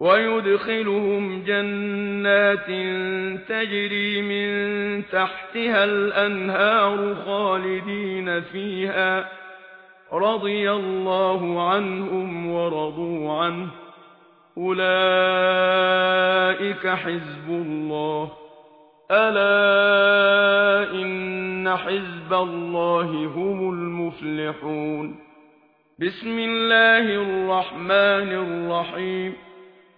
ويدخلهم جنات تجري من تحتها الأنهار خالدين فيها رضي الله عنهم ورضوا عنه أولئك حزب الله ألا إن حزب الله هم المفلحون بسم الله الرحمن الرحيم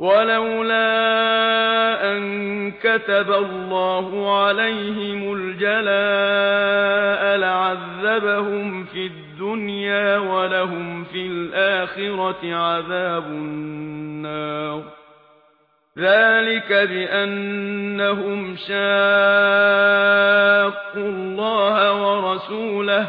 ولولا أن كتب الله عليهم الجلاء لعذبهم في الدنيا ولهم في الآخرة عذاب النار. ذلك بأنهم شاقوا الله ورسوله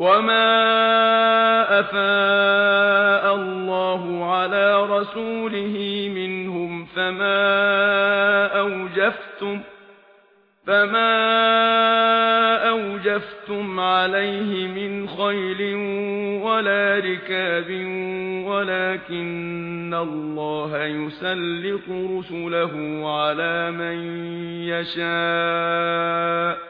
وما أفاء الله على رسوله منهم فما أوجفتم فما أوجفتم عليه من خيل ولا ركاب ولكن الله يسلق رسله على من يشاء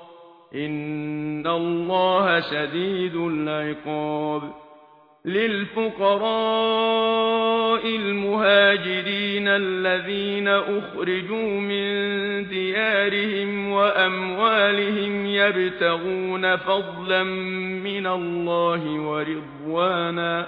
ان الله شديد العقاب للفقراء المهاجرين الذين اخرجوا من ديارهم واموالهم يبتغون فضلا من الله ورضوانا